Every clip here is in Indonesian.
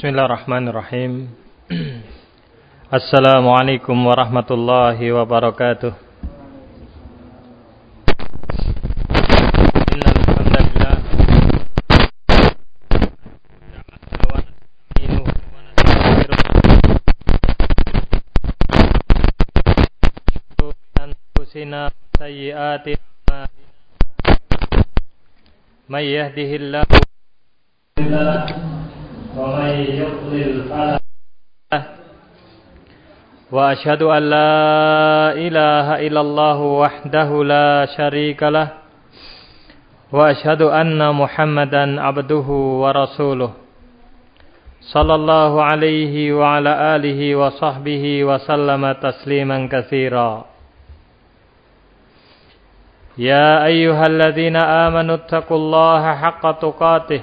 Bismillahirrahmanirrahim. Assalamualaikum warahmatullahi wabarakatuh. Innal hamdalillah anfusina sayyiati may yahdihillahu ومن وأشهد أن لا إله إلا الله وحده لا شريك له وأشهد أن محمدا عبده ورسوله. صلى الله عليه وعلى آله وصحبه وسلم تسليما كثيرا. يا أيها الذين آمنوا اتقوا الله حق تقاته.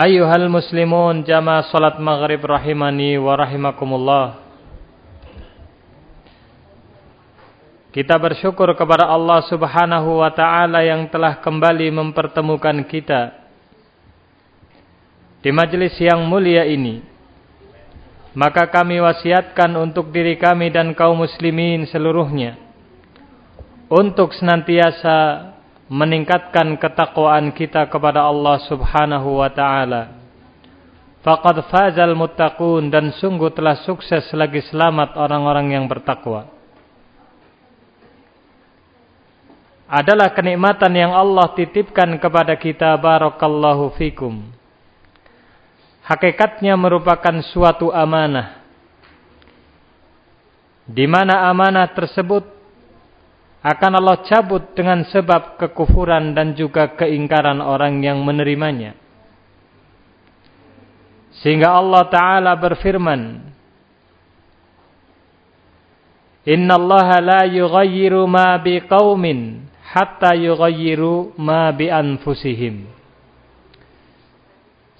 Ayuhal muslimun jamaah salat maghrib rahimani wa rahimakumullah. Kita bersyukur kepada Allah subhanahu wa ta'ala yang telah kembali mempertemukan kita di majlis yang mulia ini. Maka kami wasiatkan untuk diri kami dan kaum muslimin seluruhnya. Untuk senantiasa meningkatkan ketakwaan kita kepada Allah Subhanahu wa taala. Faqad fazal muttaqun dan sungguh telah sukses lagi selamat orang-orang yang bertakwa. Adalah kenikmatan yang Allah titipkan kepada kita barakallahu fikum. Hakikatnya merupakan suatu amanah. Di mana amanah tersebut akan Allah cabut dengan sebab kekufuran dan juga keingkaran orang yang menerimanya. Sehingga Allah Ta'ala berfirman, Inna Allah la yughayyiru ma biqaumin hatta yughayyiru ma bi anfusihim.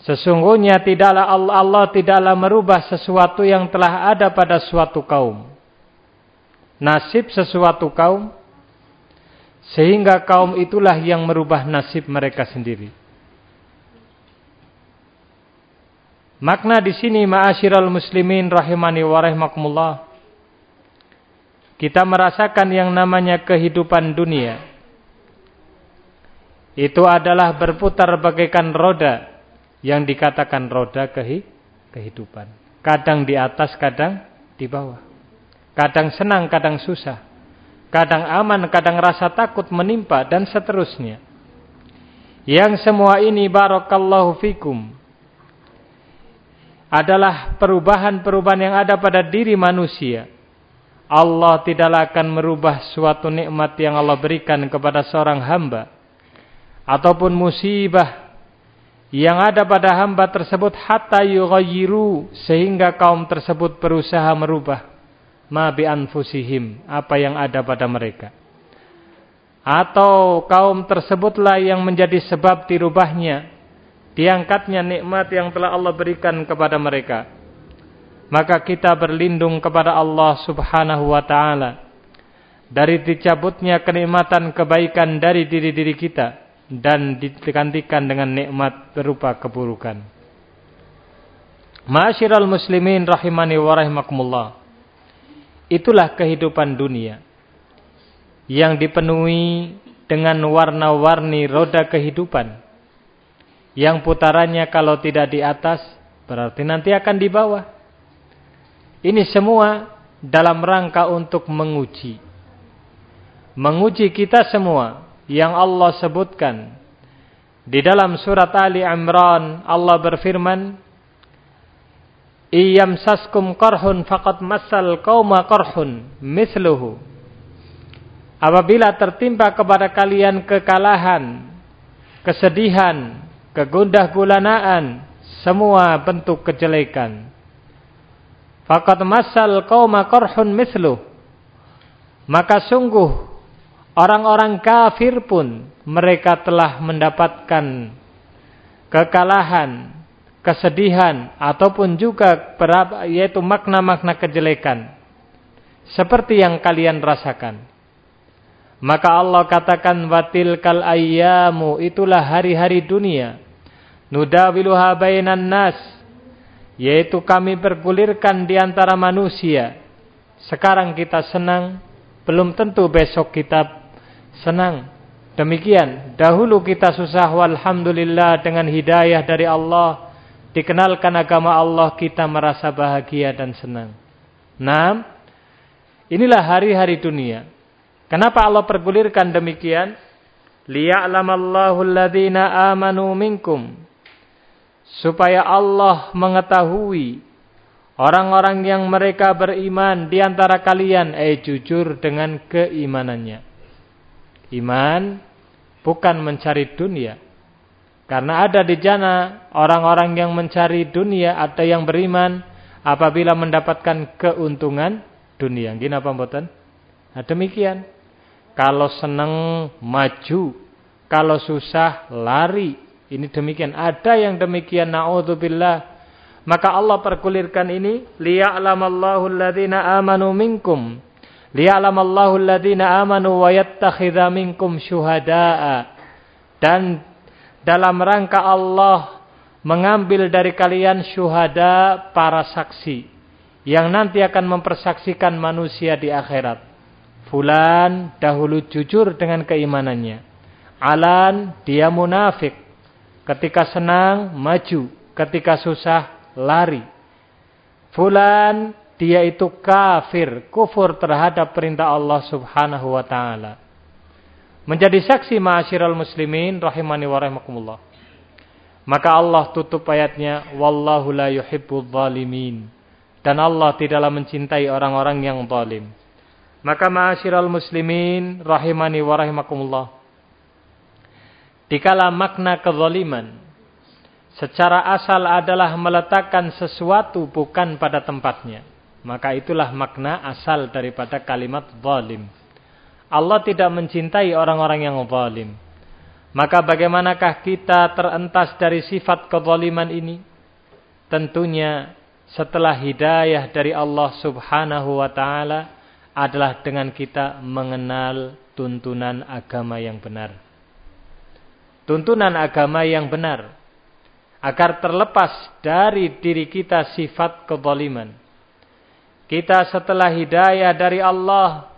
Sesungguhnya tidaklah Allah, Allah tidaklah merubah sesuatu yang telah ada pada suatu kaum. Nasib sesuatu kaum sehingga kaum itulah yang merubah nasib mereka sendiri. Makna di sini ma'asyiral muslimin rahimani wa rahimakumullah. Kita merasakan yang namanya kehidupan dunia. Itu adalah berputar bagaikan roda yang dikatakan roda kehidupan. Kadang di atas, kadang di bawah. Kadang senang, kadang susah. Kadang aman, kadang rasa takut menimpa dan seterusnya. Yang semua ini barakallahu fikum adalah perubahan-perubahan yang ada pada diri manusia. Allah tidaklah akan merubah suatu nikmat yang Allah berikan kepada seorang hamba ataupun musibah yang ada pada hamba tersebut hatta yughayyiru sehingga kaum tersebut berusaha merubah ma bi anfusihim, apa yang ada pada mereka. Atau kaum tersebutlah yang menjadi sebab dirubahnya, diangkatnya nikmat yang telah Allah berikan kepada mereka. Maka kita berlindung kepada Allah subhanahu wa ta'ala. Dari dicabutnya kenikmatan kebaikan dari diri-diri kita. Dan digantikan dengan nikmat berupa keburukan. Ma'asyiral muslimin rahimani wa rahimakumullah. Itulah kehidupan dunia yang dipenuhi dengan warna-warni roda kehidupan. Yang putarannya kalau tidak di atas berarti nanti akan di bawah. Ini semua dalam rangka untuk menguji. Menguji kita semua yang Allah sebutkan. Di dalam surat Ali Imran Allah berfirman, "Iyam saskum qarhun faqad masal qauma qarhun misluhu." Apabila tertimpa kepada kalian kekalahan, kesedihan, kegundah gulanaan, semua bentuk kejelekan. Fakat masal qauma qarhun mislu. Maka sungguh orang-orang kafir pun mereka telah mendapatkan kekalahan, kesedihan ataupun juga yaitu makna-makna kejelekan seperti yang kalian rasakan. Maka Allah katakan watil kal ayyamu itulah hari-hari dunia. Nudawiluha bainan nas yaitu kami bergulirkan di antara manusia. Sekarang kita senang, belum tentu besok kita senang. Demikian, dahulu kita susah walhamdulillah dengan hidayah dari Allah. Dikenalkan agama Allah, kita merasa bahagia dan senang. Nah, inilah hari-hari dunia. Kenapa Allah pergulirkan demikian? Liya'lamallahu alladhina amanu minkum. Supaya Allah mengetahui orang-orang yang mereka beriman di antara kalian eh jujur dengan keimanannya. Iman bukan mencari dunia. Karena ada di jana orang-orang yang mencari dunia atau yang beriman apabila mendapatkan keuntungan dunia. Gini apa mboten? Nah, demikian. Kalau senang maju, kalau susah lari. Ini demikian. Ada yang demikian naudzubillah. Maka Allah pergulirkan ini liya'lamallahu alladhina amanu minkum. Liya'lamallahu alladhina amanu wa yattakhidha minkum syuhada'a. Dan dalam rangka Allah mengambil dari kalian syuhada para saksi yang nanti akan mempersaksikan manusia di akhirat. Fulan dahulu jujur dengan keimanannya. Alan dia munafik. Ketika senang maju, ketika susah lari. Fulan dia itu kafir, kufur terhadap perintah Allah Subhanahu wa taala. Menjadi saksi ma'asyiral muslimin rahimani wa rahimakumullah. Maka Allah tutup ayatnya wallahu la yuhibbul zalimin. Dan Allah tidaklah mencintai orang-orang yang zalim. Maka ma'asyiral muslimin rahimani wa rahimakumullah. Dikala makna kezaliman secara asal adalah meletakkan sesuatu bukan pada tempatnya. Maka itulah makna asal daripada kalimat zalim. Allah tidak mencintai orang-orang yang zalim. Maka bagaimanakah kita terentas dari sifat kezaliman ini? Tentunya setelah hidayah dari Allah subhanahu wa ta'ala adalah dengan kita mengenal tuntunan agama yang benar. Tuntunan agama yang benar. Agar terlepas dari diri kita sifat kezaliman. Kita setelah hidayah dari Allah.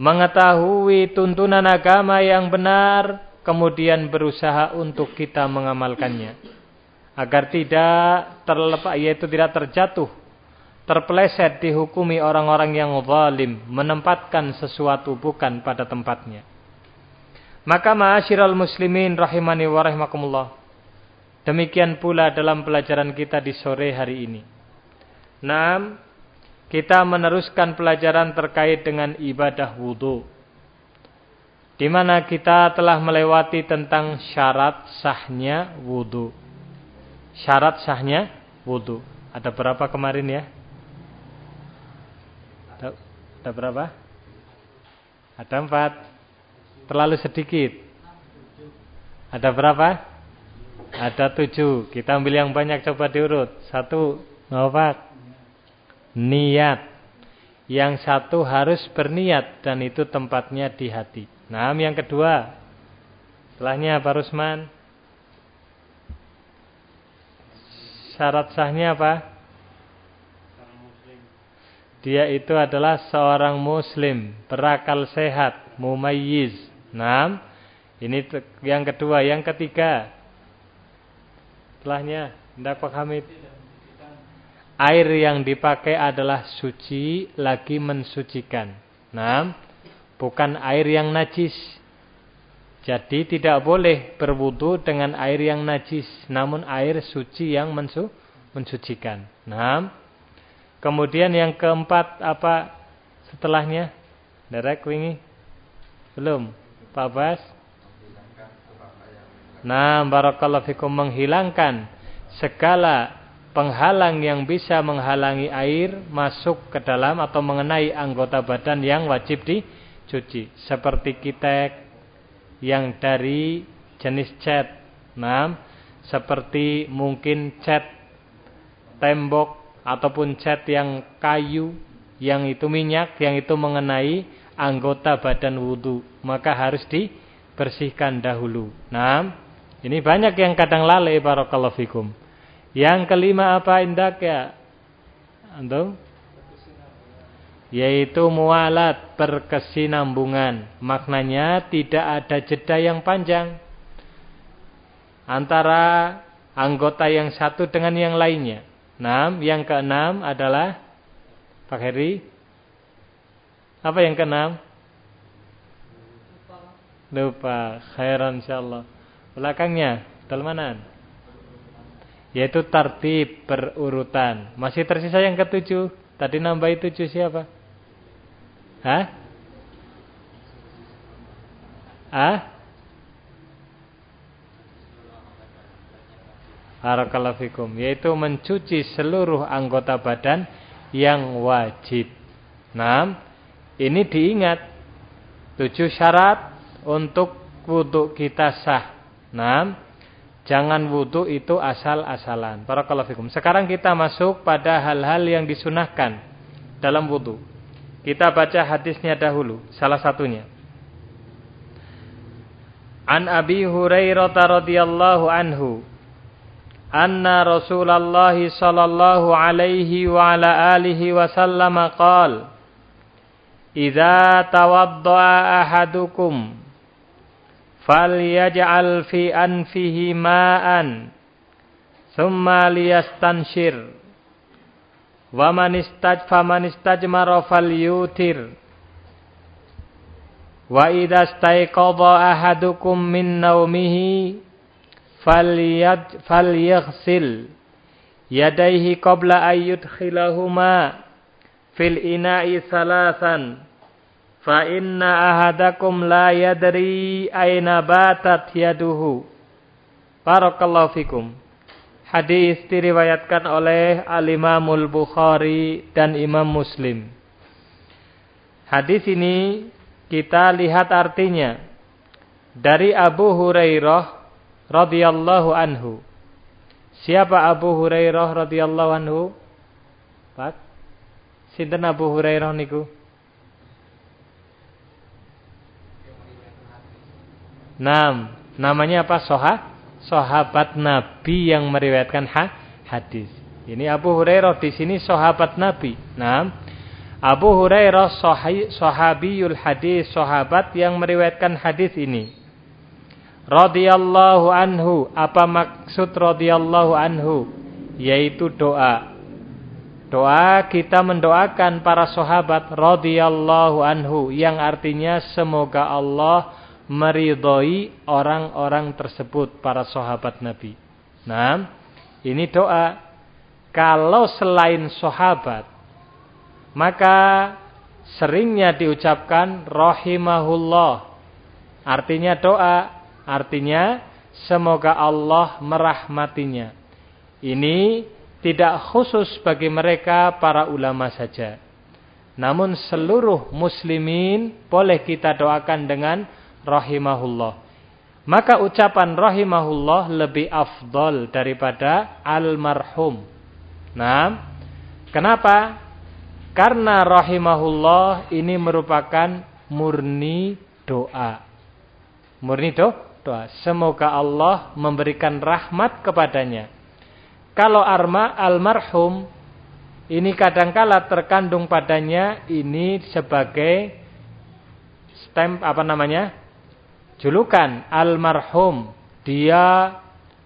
Mengetahui tuntunan agama yang benar. Kemudian berusaha untuk kita mengamalkannya. Agar tidak terlepas, yaitu tidak terjatuh terpeleset dihukumi orang-orang yang zalim, menempatkan sesuatu bukan pada tempatnya. Maka ma'asyiral muslimin rahimani wa rahimakumullah. Demikian pula dalam pelajaran kita di sore hari ini. Nam, kita meneruskan pelajaran terkait dengan ibadah wudhu. Di mana kita telah melewati tentang syarat sahnya wudhu. Syarat sahnya wudhu. Ada berapa kemarin ya? Ada berapa? Ada empat. Terlalu sedikit. Ada berapa? Ada tujuh. Kita ambil yang banyak coba diurut. Satu, apa? Niat. Yang satu harus berniat dan itu tempatnya di hati. Nah, yang kedua. Setelahnya Pak Rusman. Syarat sahnya apa? dia itu adalah seorang muslim, berakal sehat, mumayyiz. Nah, ini yang kedua, yang ketiga. Setelahnya, hendak Pak Hamid. Air yang dipakai adalah suci lagi mensucikan. Nah, bukan air yang najis. Jadi tidak boleh berwudu dengan air yang najis, namun air suci yang mensu mensucikan. Nah, kemudian yang keempat apa setelahnya? Derek wingi? Belum. Pak Bas? Nah, barakallahu fikum menghilangkan segala penghalang yang bisa menghalangi air masuk ke dalam atau mengenai anggota badan yang wajib dicuci. Seperti kitek, yang dari jenis cat. Nah, seperti mungkin cat tembok ataupun cat yang kayu, yang itu minyak, yang itu mengenai anggota badan wudhu. Maka harus dibersihkan dahulu. Nah, ini banyak yang kadang lalai barakallahu fikum. Yang kelima apa indak ya? Antum? yaitu mualat berkesinambungan. Maknanya tidak ada jeda yang panjang antara anggota yang satu dengan yang lainnya. Enam, yang keenam adalah Pak Heri. Apa yang keenam? Lupa. Khairan insyaallah. Belakangnya, dalmanan. Yaitu tartib berurutan. Masih tersisa yang ketujuh. Tadi nambah tujuh siapa? Hah? Hah? Barakallahu fikum. Yaitu mencuci seluruh anggota badan yang wajib. Nah, ini diingat. Tujuh syarat untuk wudhu kita sah. Nah, jangan wudhu itu asal-asalan. Barakallahu fikum. Sekarang kita masuk pada hal-hal yang disunahkan dalam wudhu. Kita baca hadisnya dahulu, salah satunya. An Abi Hurairah radhiyallahu anhu anna Rasulullah sallallahu alaihi wa ala alihi wasallam qala Idza tawaddaa ahadukum falyaj'al fi anfihi ma'an thumma liyastanshir Wa man istaj faman istajmara falyutir. Wa idza staiqadha ahadukum min naumihi falyad falyaghsil yadayhi qabla ay yudkhilahuma fil ina'i salasan fa inna ahadakum la yadri aina batat yaduhu barakallahu fikum Hadis diriwayatkan oleh Al-Imamul Bukhari dan Imam Muslim. Hadis ini kita lihat artinya dari Abu Hurairah radhiyallahu anhu. Siapa Abu Hurairah radhiyallahu anhu? Pak. Sinten Abu Hurairah niku? Nam, namanya apa? Soha? sahabat Nabi yang meriwayatkan ha hadis. Ini Abu Hurairah di sini sahabat Nabi. Nah, Abu Hurairah sahabiyul hadis, sahabat yang meriwayatkan hadis ini. Radhiyallahu anhu, apa maksud radhiyallahu anhu? Yaitu doa. Doa kita mendoakan para sahabat radhiyallahu anhu yang artinya semoga Allah meridhoi orang-orang tersebut para sahabat Nabi. Nah, ini doa kalau selain sahabat maka seringnya diucapkan rahimahullah. Artinya doa, artinya semoga Allah merahmatinya. Ini tidak khusus bagi mereka para ulama saja. Namun seluruh muslimin boleh kita doakan dengan rahimahullah. Maka ucapan rahimahullah lebih afdol daripada almarhum. Nah, kenapa? Karena rahimahullah ini merupakan murni doa. Murni do, doa. Semoga Allah memberikan rahmat kepadanya. Kalau arma almarhum ini kadangkala terkandung padanya ini sebagai stamp apa namanya? Julukan almarhum. Dia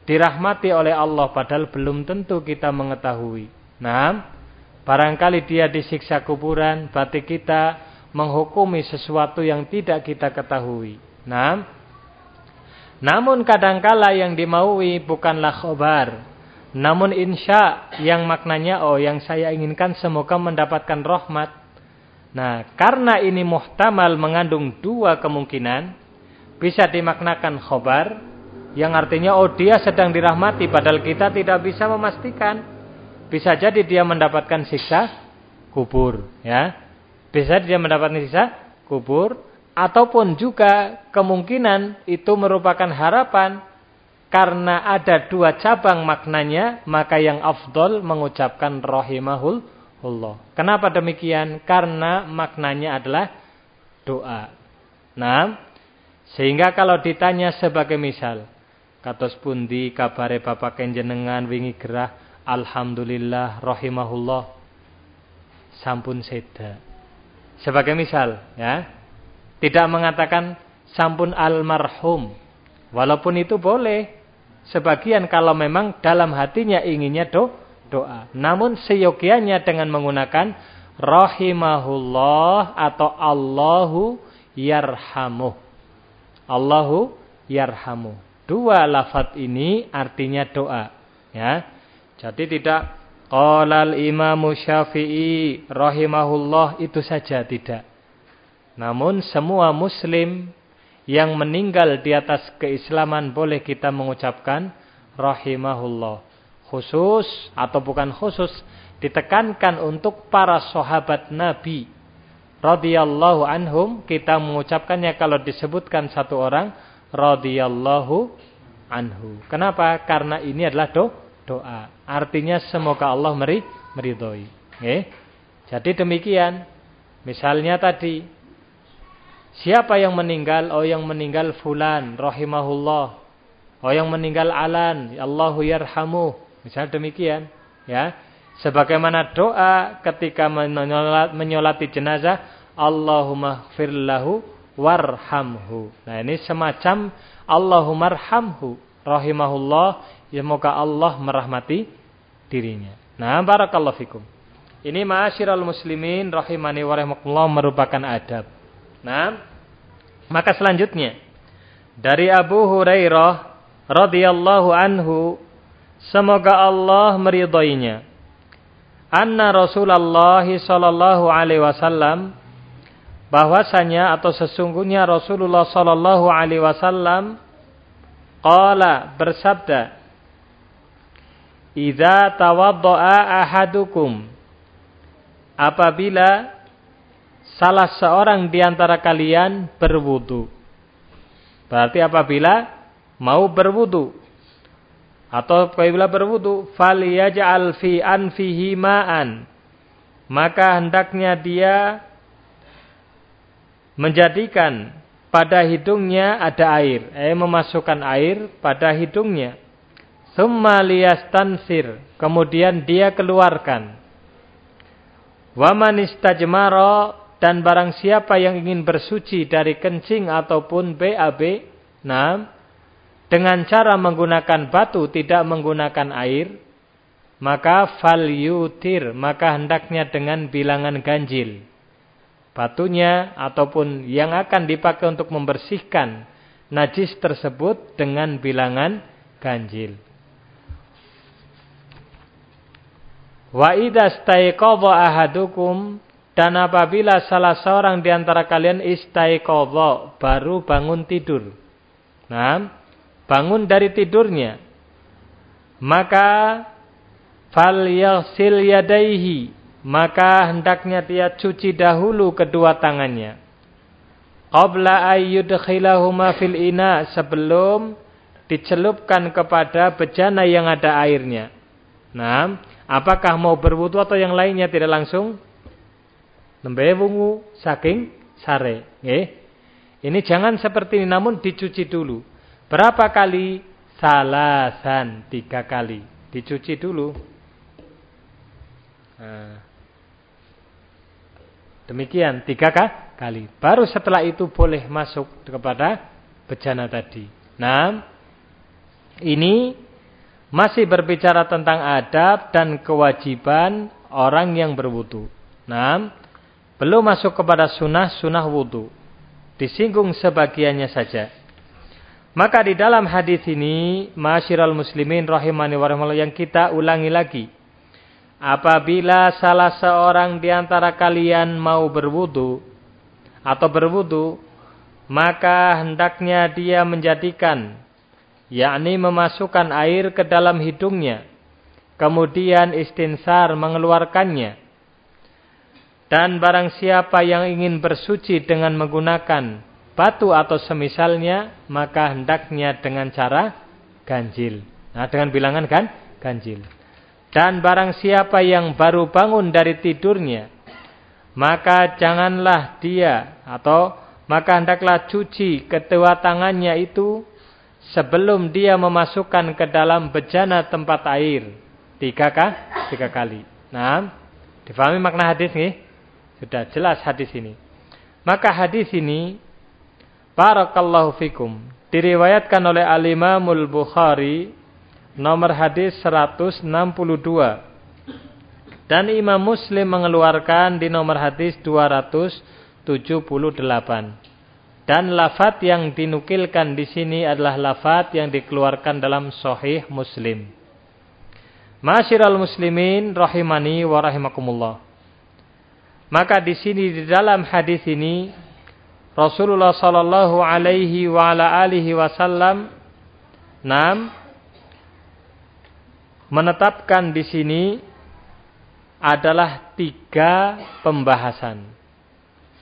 dirahmati oleh Allah padahal belum tentu kita mengetahui. Nah, barangkali dia disiksa kuburan, berarti kita menghukumi sesuatu yang tidak kita ketahui. Nah, namun kadangkala yang dimaui bukanlah khobar, namun insya yang maknanya oh yang saya inginkan semoga mendapatkan rahmat. Nah, karena ini muhtamal mengandung dua kemungkinan, bisa dimaknakan khobar, yang artinya oh dia sedang dirahmati padahal kita tidak bisa memastikan. Bisa jadi dia mendapatkan siksa kubur, ya. Bisa dia mendapatkan siksa kubur ataupun juga kemungkinan itu merupakan harapan karena ada dua cabang maknanya, maka yang afdol mengucapkan rahimahullah. Kenapa demikian? Karena maknanya adalah doa. Nah, sehingga kalau ditanya sebagai misal, katos pundi kabare bapak kenjenengan wingi gerah Alhamdulillah rahimahullah sampun seda. Sebagai misal, ya. Tidak mengatakan sampun almarhum. Walaupun itu boleh. Sebagian kalau memang dalam hatinya inginnya do, doa. Namun seyogianya dengan menggunakan rahimahullah atau Allahu yarhamuh. Allahu yarhamuh. Dua lafat ini artinya doa. Ya. Jadi tidak Qala Imam Syafi'i rahimahullah itu saja tidak. Namun semua muslim yang meninggal di atas keislaman boleh kita mengucapkan rahimahullah. Khusus atau bukan khusus ditekankan untuk para sahabat Nabi radhiyallahu anhum kita mengucapkannya kalau disebutkan satu orang radhiyallahu anhu. Kenapa? Karena ini adalah do doa. Artinya semoga Allah meri meridhoi. Nggih. Jadi demikian. Misalnya tadi siapa yang meninggal? Oh yang meninggal fulan rahimahullah. Oh yang meninggal alan, Allahu yarhamu. Misal demikian, ya. Sebagaimana doa ketika menyolat, menyolati jenazah, Allahumma firlahu warhamhu. Nah, ini semacam Allahumma arhamhu rahimahullah Semoga Allah merahmati dirinya. Nah, barakallahu fikum. Ini ma'asyiral muslimin rahimani wa rahimakumullah merupakan adab. Nah, maka selanjutnya dari Abu Hurairah radhiyallahu anhu semoga Allah meridhoinya. Anna Rasulullah sallallahu alaihi wasallam bahwasanya atau sesungguhnya Rasulullah sallallahu alaihi wasallam qala bersabda Idza tawaddaa ahadukum apabila salah seorang di antara kalian berwudu. Berarti apabila mau berwudu atau apabila berwudu falyaj'al fi anfihi ma'an maka hendaknya dia menjadikan pada hidungnya ada air, eh memasukkan air pada hidungnya. Thumma liyastansir. Kemudian dia keluarkan. Waman istajmara dan barang siapa yang ingin bersuci dari kencing ataupun BAB, nah, dengan cara menggunakan batu tidak menggunakan air, maka fal yutir, maka hendaknya dengan bilangan ganjil. Batunya ataupun yang akan dipakai untuk membersihkan najis tersebut dengan bilangan ganjil. Wa idza ahadukum dan apabila salah seorang di antara kalian istaiqadha baru bangun tidur. Nah, bangun dari tidurnya. Maka falyaghsil yadaihi, maka hendaknya dia cuci dahulu kedua tangannya. Qabla ayyudkhilahuma fil ina sebelum dicelupkan kepada bejana yang ada airnya. Nah, Apakah mau berwudu atau yang lainnya tidak langsung? Nembe wungu saking sare. Nggih. Ini jangan seperti ini namun dicuci dulu. Berapa kali? Salasan, tiga kali. Dicuci dulu. Nah. Demikian, tiga kali. Baru setelah itu boleh masuk kepada bejana tadi. Nah, ini masih berbicara tentang adab dan kewajiban orang yang berwudu. Nah, belum masuk kepada sunnah-sunnah wudu. Disinggung sebagiannya saja. Maka di dalam hadis ini, masyiral muslimin rahimani wa yang kita ulangi lagi. Apabila salah seorang di antara kalian mau berwudu atau berwudu, maka hendaknya dia menjadikan yakni memasukkan air ke dalam hidungnya, kemudian istinsar mengeluarkannya. Dan barang siapa yang ingin bersuci dengan menggunakan batu atau semisalnya, maka hendaknya dengan cara ganjil. Nah, dengan bilangan kan ganjil. Dan barang siapa yang baru bangun dari tidurnya, maka janganlah dia atau maka hendaklah cuci kedua tangannya itu sebelum dia memasukkan ke dalam bejana tempat air tiga, kah? tiga kali. Nah, difahami makna hadis nih? Sudah jelas hadis ini. Maka hadis ini Barakallahu fikum. Diriwayatkan oleh Al-Imamul Bukhari nomor hadis 162. Dan Imam Muslim mengeluarkan di nomor hadis 278. Dan lafat yang dinukilkan di sini adalah lafat yang dikeluarkan dalam Sahih Muslim. Masyiral muslimin rahimani wa rahimakumullah. Maka di sini di dalam hadis ini Rasulullah sallallahu alaihi wa ala alihi wasallam enam menetapkan di sini adalah tiga pembahasan.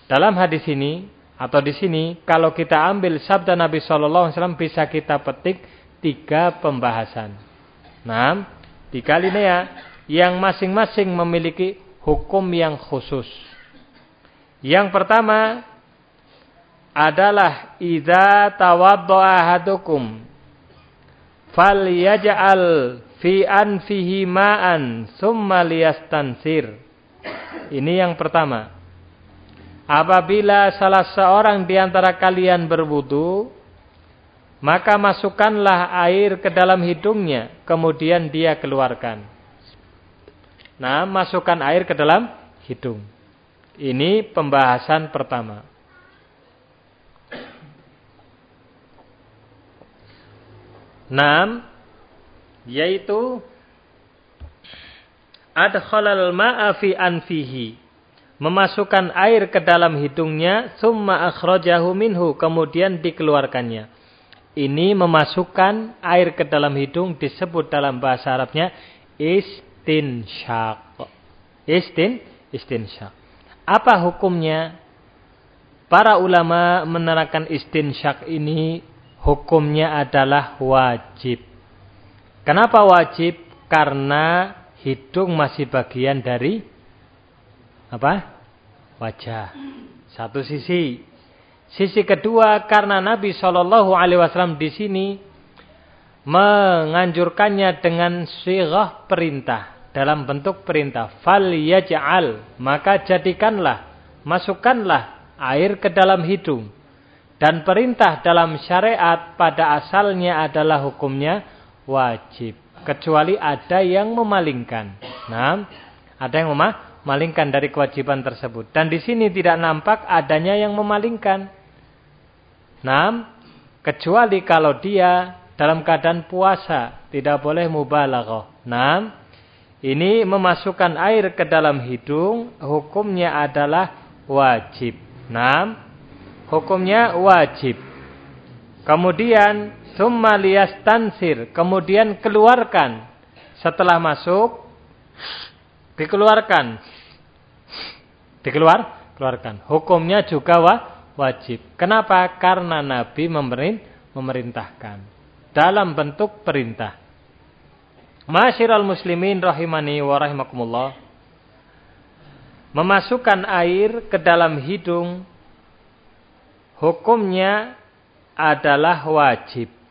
Dalam hadis ini atau di sini kalau kita ambil sabda Nabi sallallahu alaihi wasallam bisa kita petik tiga pembahasan. Enam, tiga linea yang masing-masing memiliki hukum yang khusus. Yang pertama adalah idza tawaddaa ahadukum falyaj'al fi anfihi ma'an summa liyastansir. Ini yang pertama. Apabila salah seorang di antara kalian berwudu, maka masukkanlah air ke dalam hidungnya, kemudian dia keluarkan. Nah, masukkan air ke dalam hidung. Ini pembahasan pertama. Nam yaitu adkhalal ma'a fi anfihi. Memasukkan air ke dalam hidungnya summa akhrajahu minhu kemudian dikeluarkannya. Ini memasukkan air ke dalam hidung disebut dalam bahasa Arabnya istinsyaq istin istinsyaq apa hukumnya? Para ulama menerangkan istinsyaq ini hukumnya adalah wajib. Kenapa wajib? Karena hidung masih bagian dari apa? Wajah. Satu sisi. Sisi kedua karena Nabi Shallallahu Alaihi Wasallam di sini menganjurkannya dengan sirah perintah dalam bentuk perintah. Fal yaj'al maka jadikanlah masukkanlah air ke dalam hidung dan perintah dalam syariat pada asalnya adalah hukumnya wajib. Kecuali ada yang memalingkan. Nah, ada yang memalingkan dari kewajiban tersebut. Dan di sini tidak nampak adanya yang memalingkan. Nah, kecuali kalau dia dalam keadaan puasa. Tidak boleh mubalaghah. Nah, ini memasukkan air ke dalam hidung. Hukumnya adalah wajib. Nah, hukumnya wajib. Kemudian summa tansir, kemudian keluarkan. Setelah masuk dikeluarkan. Dikeluar, keluarkan. Hukumnya juga wa, wajib. Kenapa? Karena Nabi memerintahkan dalam bentuk perintah. Masyiral muslimin rahimani wa rahimakumullah. Memasukkan air ke dalam hidung hukumnya adalah wajib.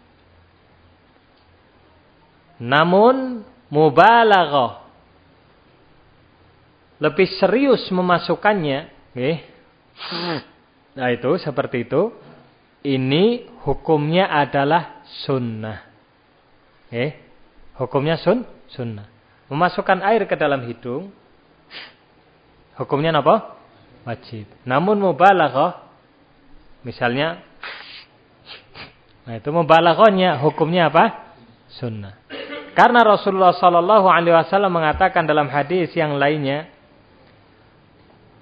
Namun mubalaghah lebih serius memasukkannya, eh. Nah itu seperti itu. Ini hukumnya adalah sunnah. Eh, Hukumnya sun, sunnah. Memasukkan air ke dalam hidung. Hukumnya apa? Wajib. Namun mubalaghah. Misalnya. Nah itu mubalaghahnya hukumnya apa? Sunnah. Karena Rasulullah Sallallahu Alaihi Wasallam mengatakan dalam hadis yang lainnya,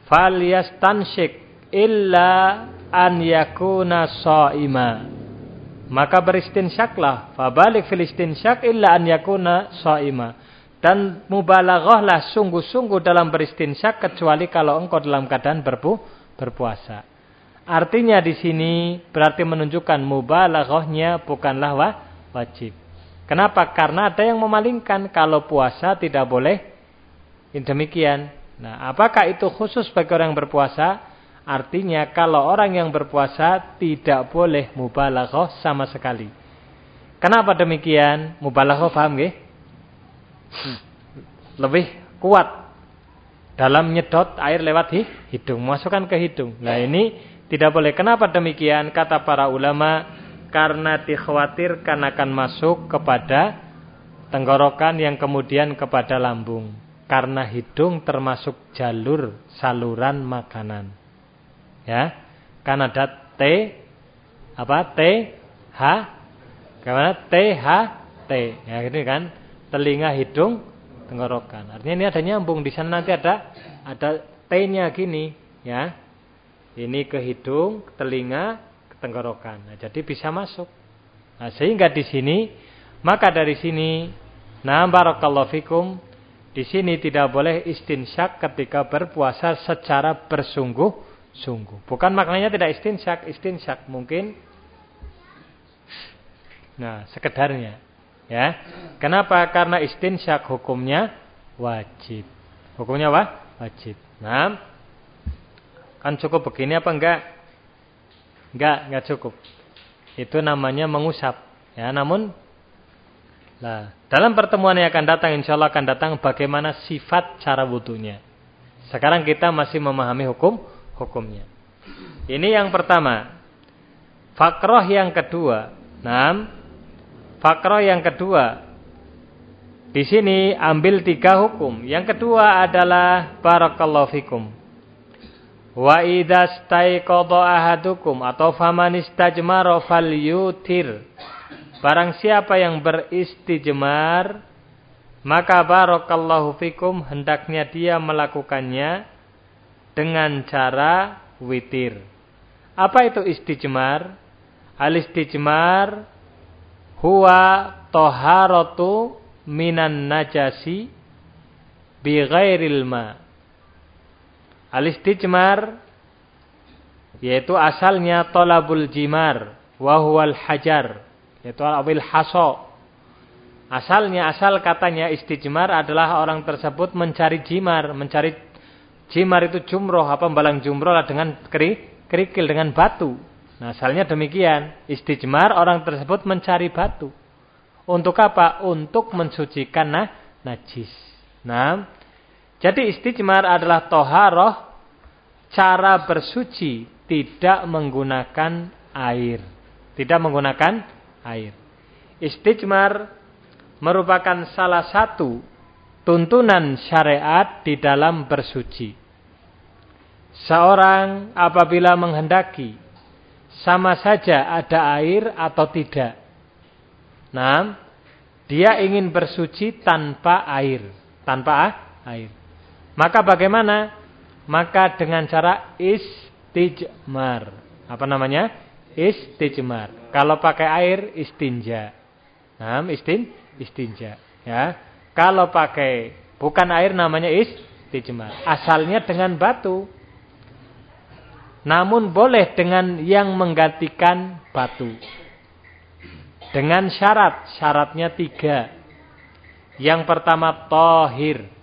"Fal yastanshik illa an yakuna saima." Maka beristinsaklah, fabalik fil istinsak illa an yakuna saima. Dan mubalaghahlah sungguh-sungguh dalam beristinsak kecuali kalau engkau dalam keadaan berpu berpuasa. Artinya di sini berarti menunjukkan mubalaghahnya bukanlah wajib. Kenapa? Karena ada yang memalingkan kalau puasa tidak boleh demikian. Nah, apakah itu khusus bagi orang yang berpuasa? Artinya kalau orang yang berpuasa tidak boleh mubalaghah sama sekali. Kenapa demikian? Mubalaghah paham nggih? Lebih kuat dalam nyedot air lewat hidung, masukkan ke hidung. Nah, ini tidak boleh. Kenapa demikian? Kata para ulama, karena dikhawatirkan akan masuk kepada tenggorokan yang kemudian kepada lambung. Karena hidung termasuk jalur saluran makanan. Ya. Karena ada T apa T H Karena T H T. Ya ini kan telinga, hidung, tenggorokan. Artinya ini ada nyambung di sana nanti ada ada T-nya gini, ya. Ini ke hidung, ke telinga, tenggorokan. Nah, jadi bisa masuk. Nah, sehingga di sini maka dari sini nah barakallahu fikum di sini tidak boleh istinsyak ketika berpuasa secara bersungguh-sungguh. Bukan maknanya tidak istinsyak, istinsyak mungkin nah sekedarnya. Ya. Kenapa? Karena istinsyak hukumnya wajib. Hukumnya apa? Wajib. Nah, kan cukup begini apa enggak? Enggak, enggak cukup. Itu namanya mengusap. Ya, namun Nah, dalam pertemuan yang akan datang insya Allah akan datang bagaimana sifat cara wudhunya. Sekarang kita masih memahami hukum hukumnya. Ini yang pertama. Fakroh yang kedua. Nah, fakroh yang kedua. Di sini ambil tiga hukum. Yang kedua adalah barakallahu fikum. Wa idza ahadukum atau faman istajmara falyutir. Barang siapa yang beristijmar maka barakallahu fikum hendaknya dia melakukannya dengan cara witir. Apa itu istijmar? Al-istijmar huwa toharatu minan najasi bi ghairil ma' Al-istijmar yaitu asalnya tolabul jimar wahwal hajar yaitu al-awil haso. Asalnya asal katanya istijmar adalah orang tersebut mencari jimar, mencari jimar itu jumroh apa balang jumroh lah dengan keri, kerikil dengan batu. Nah, asalnya demikian. Istijmar orang tersebut mencari batu. Untuk apa? Untuk mensucikan nah, najis. Nah, jadi istijmar adalah toharoh cara bersuci tidak menggunakan air. Tidak menggunakan air. Istijmar merupakan salah satu tuntunan syariat di dalam bersuci. Seorang apabila menghendaki sama saja ada air atau tidak. Nah, dia ingin bersuci tanpa air, tanpa air. Maka bagaimana? Maka dengan cara istijmar. Apa namanya? Istijmar. Kalau pakai air istinja. Nah, istin istinja, ya. Kalau pakai bukan air namanya istijmar. Asalnya dengan batu. Namun boleh dengan yang menggantikan batu. Dengan syarat, syaratnya tiga. Yang pertama tohir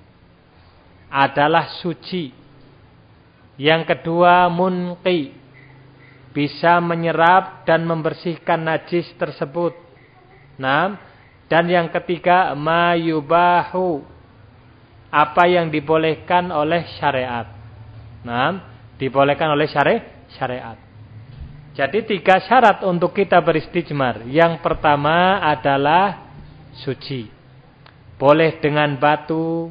adalah suci. Yang kedua munqi. Bisa menyerap dan membersihkan najis tersebut. Nah, dan yang ketiga mayubahu. Apa yang dibolehkan oleh syariat. Nah, dibolehkan oleh syari syariat. Jadi tiga syarat untuk kita beristijmar. Yang pertama adalah suci. boleh dengan batu,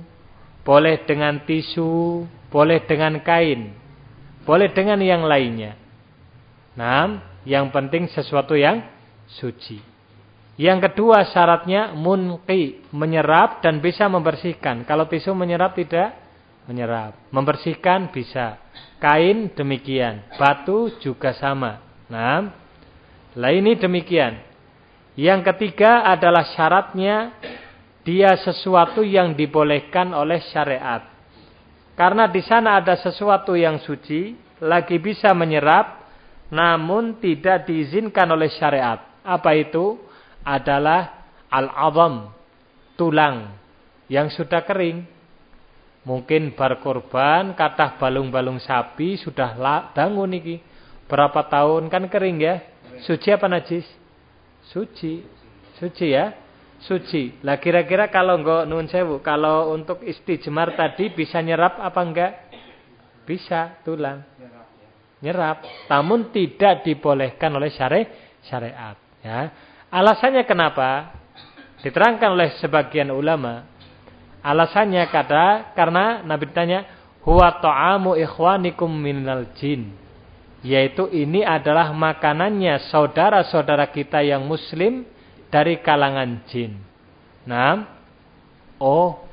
boleh dengan tisu, boleh dengan kain, boleh dengan yang lainnya. Nah, yang penting sesuatu yang suci. Yang kedua syaratnya munqi, menyerap dan bisa membersihkan. Kalau tisu menyerap tidak menyerap. Membersihkan bisa. Kain demikian, batu juga sama. Nah, lah ini demikian. Yang ketiga adalah syaratnya dia sesuatu yang dibolehkan oleh syariat. Karena di sana ada sesuatu yang suci, lagi bisa menyerap, namun tidak diizinkan oleh syariat. Apa itu? Adalah al-azam, tulang yang sudah kering. Mungkin bar korban, kata balung-balung sapi sudah dangun niki. Berapa tahun kan kering ya? Suci apa najis? Suci. Suci ya? Suci. Lah kira-kira kalau enggak nun sewu, kalau untuk istijmar tadi bisa nyerap apa enggak? Bisa, tulang. Nyerap, namun tidak dibolehkan oleh syari syariat, ya. Alasannya kenapa? Diterangkan oleh sebagian ulama. Alasannya kata karena Nabi tanya, "Huwa ta'amu ikhwanikum minal jin." Yaitu ini adalah makanannya saudara-saudara kita yang muslim dari kalangan jin. Nah, oh,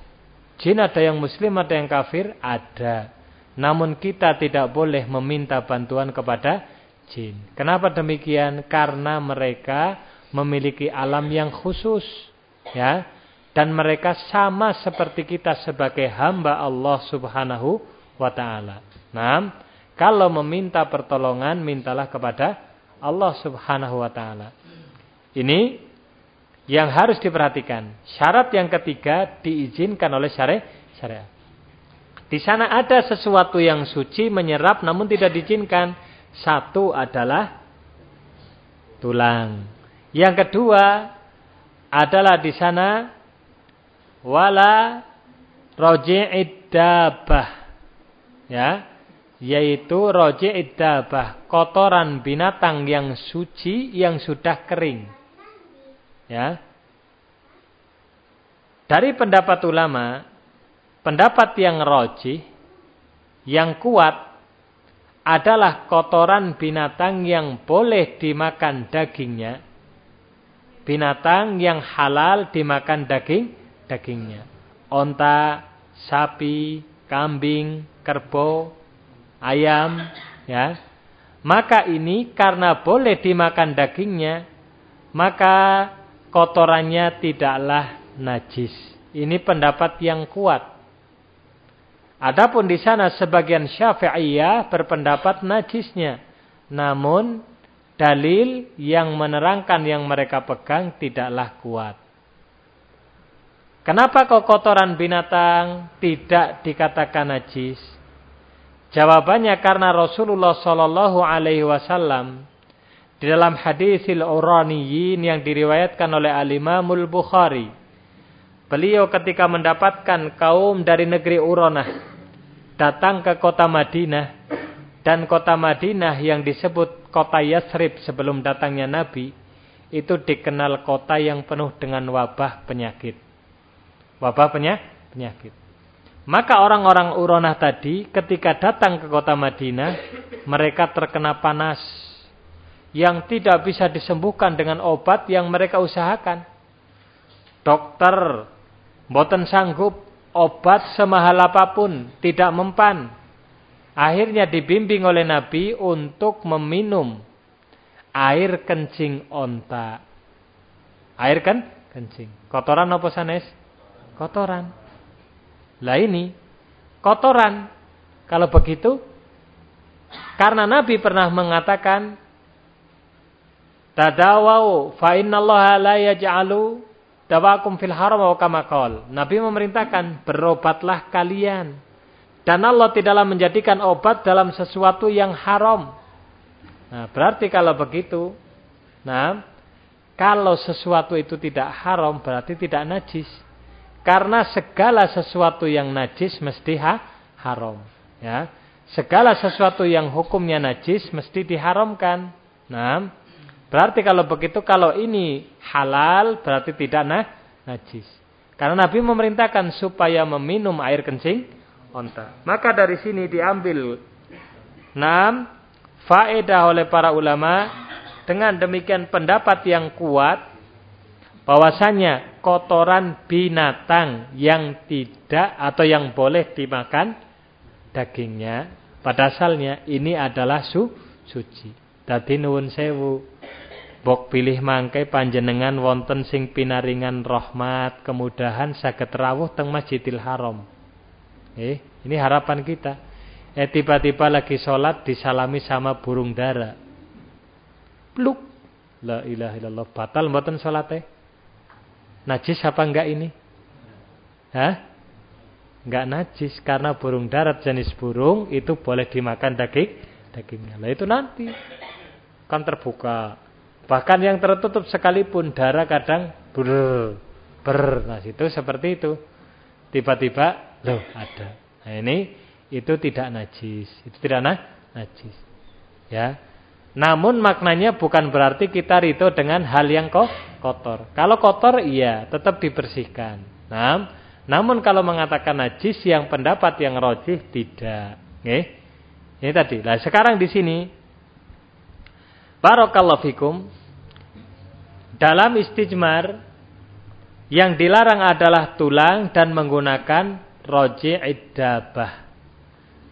jin ada yang muslim, ada yang kafir, ada. Namun kita tidak boleh meminta bantuan kepada jin. Kenapa demikian? Karena mereka memiliki alam yang khusus, ya. Dan mereka sama seperti kita sebagai hamba Allah Subhanahu wa taala. Nah, kalau meminta pertolongan mintalah kepada Allah Subhanahu wa taala. Ini yang harus diperhatikan. Syarat yang ketiga diizinkan oleh syariat. Di sana ada sesuatu yang suci menyerap namun tidak diizinkan. Satu adalah tulang. Yang kedua adalah di sana wala roji'id dabah. Ya, yaitu roji'id dabah, kotoran binatang yang suci yang sudah kering. Ya. Dari pendapat ulama, pendapat yang roji, yang kuat adalah kotoran binatang yang boleh dimakan dagingnya. Binatang yang halal dimakan daging dagingnya. Onta, sapi, kambing, kerbau, ayam, ya. Maka ini karena boleh dimakan dagingnya, maka kotorannya tidaklah najis. Ini pendapat yang kuat. Adapun di sana sebagian Syafi'iyah berpendapat najisnya. Namun dalil yang menerangkan yang mereka pegang tidaklah kuat. Kenapa kok kotoran binatang tidak dikatakan najis? Jawabannya karena Rasulullah Shallallahu Alaihi Wasallam di dalam hadisil uraniyin yang diriwayatkan oleh Al-Imamul Bukhari. Beliau ketika mendapatkan kaum dari negeri Uranah datang ke kota Madinah dan kota Madinah yang disebut kota Yasrib sebelum datangnya Nabi itu dikenal kota yang penuh dengan wabah penyakit. Wabah penyakit. Maka orang-orang Uranah tadi ketika datang ke kota Madinah mereka terkena panas yang tidak bisa disembuhkan dengan obat yang mereka usahakan. Dokter boten sanggup obat semahal apa pun tidak mempan. Akhirnya dibimbing oleh Nabi untuk meminum air kencing onta. Air kan kencing. Kotoran apa sanes? Kotoran. Lah ini kotoran. Kalau begitu karena Nabi pernah mengatakan Tadawau fa innallaha la yaj'alu dawakum fil haram wa kama Nabi memerintahkan berobatlah kalian dan Allah tidaklah menjadikan obat dalam sesuatu yang haram. Nah, berarti kalau begitu, nah, kalau sesuatu itu tidak haram berarti tidak najis. Karena segala sesuatu yang najis mesti ha haram, ya. Segala sesuatu yang hukumnya najis mesti diharamkan. Nah, Berarti kalau begitu kalau ini halal berarti tidak nah, najis. Karena Nabi memerintahkan supaya meminum air kencing onta. Maka dari sini diambil enam faedah oleh para ulama dengan demikian pendapat yang kuat bahwasanya kotoran binatang yang tidak atau yang boleh dimakan dagingnya pada asalnya ini adalah su suci. Dadi nuwun sewu Bok pilih mangke panjenengan wonten sing pinaringan rahmat, kemudahan saged rawuh teng Masjidil Haram. Eh, ini harapan kita. Eh tiba-tiba lagi sholat disalami sama burung dara. Pluk. La ilaha illallah. Batal mboten eh? Najis apa enggak ini? Hah? Enggak najis karena burung darat jenis burung itu boleh dimakan daging dagingnya. Lah itu nanti kan terbuka Bahkan yang tertutup sekalipun darah kadang ber ber. Nah, itu seperti itu. Tiba-tiba loh ada. Nah, ini itu tidak najis. Itu tidak nah, najis. Ya. Namun maknanya bukan berarti kita rito dengan hal yang kotor. Kalau kotor iya, tetap dibersihkan. Nah, namun kalau mengatakan najis yang pendapat yang rojih tidak. Nih. Ini tadi. Nah, sekarang di sini Barakallahu fikum. Dalam istijmar yang dilarang adalah tulang dan menggunakan roji iddabah.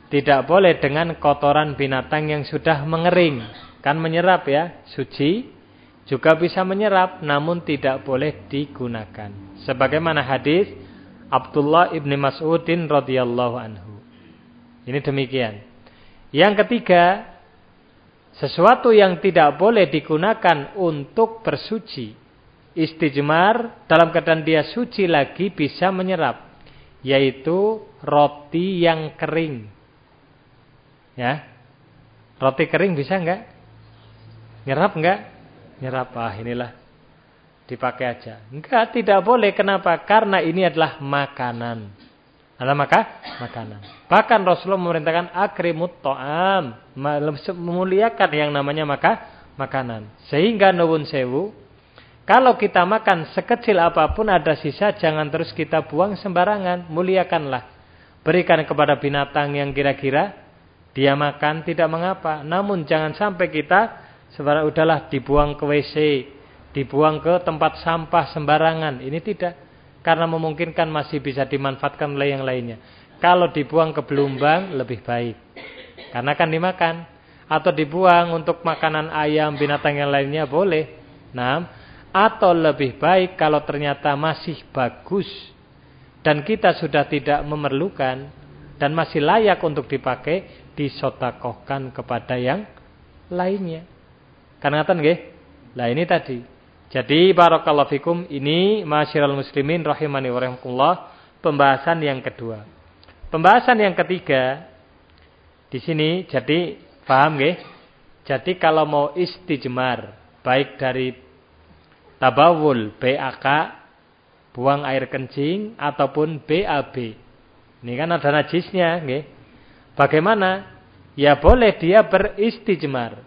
Tidak boleh dengan kotoran binatang yang sudah mengering. Kan menyerap ya, suci. Juga bisa menyerap namun tidak boleh digunakan. Sebagaimana hadis Abdullah ibni Mas'udin radhiyallahu anhu. Ini demikian. Yang ketiga, sesuatu yang tidak boleh digunakan untuk bersuci. Istijmar dalam keadaan dia suci lagi bisa menyerap. Yaitu roti yang kering. Ya. Roti kering bisa enggak? Nyerap enggak? Nyerap. Ah inilah. Dipakai aja. Enggak, tidak boleh. Kenapa? Karena ini adalah makanan. Adalah maka makanan. Bahkan Rasulullah memerintahkan akrimut to'am. Memuliakan yang namanya maka makanan. Sehingga nuwun sewu. Kalau kita makan sekecil apa pun ada sisa. Jangan terus kita buang sembarangan. Muliakanlah. Berikan kepada binatang yang kira-kira. Dia makan tidak mengapa. Namun jangan sampai kita. Sebarang udahlah dibuang ke WC. Dibuang ke tempat sampah sembarangan. Ini tidak karena memungkinkan masih bisa dimanfaatkan oleh yang lainnya. Kalau dibuang ke belumbang lebih baik. Karena akan dimakan. Atau dibuang untuk makanan ayam, binatang yang lainnya boleh. Nah, atau lebih baik kalau ternyata masih bagus. Dan kita sudah tidak memerlukan. Dan masih layak untuk dipakai. Disotakohkan kepada yang lainnya. Karena ngatan nggih? Lah ini tadi jadi barakallahu fikum ini masyiral muslimin rahimani wa rahimakumullah pembahasan yang kedua. Pembahasan yang ketiga di sini jadi paham nggih? Jadi kalau mau istijmar baik dari tabawul BAK buang air kencing ataupun BAB. Ini kan ada najisnya nggih. Bagaimana? Ya boleh dia beristijmar.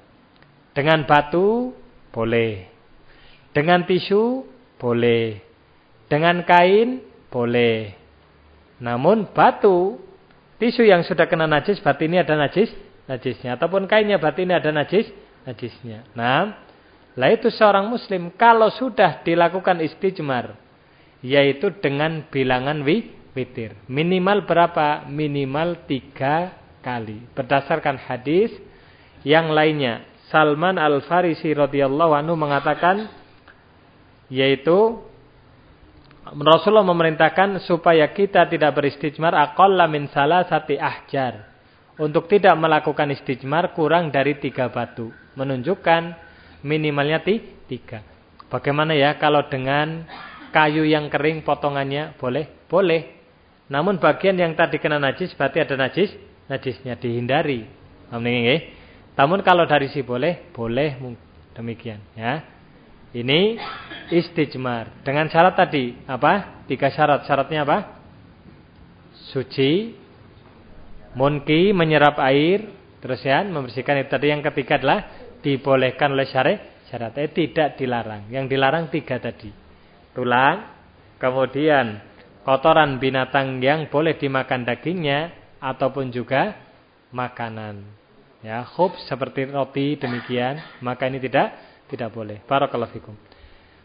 Dengan batu boleh. Dengan tisu boleh. Dengan kain boleh. Namun batu, tisu yang sudah kena najis berarti ini ada najis najisnya ataupun kainnya berarti ini ada najis najisnya. Nah, lah itu seorang muslim kalau sudah dilakukan istijmar yaitu dengan bilangan wi, witir. Minimal berapa? Minimal tiga kali. Berdasarkan hadis yang lainnya. Salman Al-Farisi radhiyallahu anhu mengatakan yaitu Rasulullah memerintahkan supaya kita tidak beristijmar aqalla min salasati ahjar. Untuk tidak melakukan istijmar kurang dari tiga batu. Menunjukkan minimalnya tiga. Bagaimana ya kalau dengan kayu yang kering potongannya boleh? Boleh. Namun bagian yang tadi kena najis berarti ada najis, najisnya dihindari. Namun kalau dari si boleh, boleh demikian ya. Ini istijmar. Dengan syarat tadi, apa? Tiga syarat. Syaratnya apa? Suci, munki, menyerap air, terus ya, membersihkan itu tadi. Yang ketiga adalah dibolehkan oleh. Syarat eh, tidak dilarang. Yang dilarang tiga tadi. Tulang, kemudian kotoran binatang yang boleh dimakan dagingnya ataupun juga makanan. Ya, khub seperti roti demikian, maka ini tidak tidak boleh. Barakallahu fikum.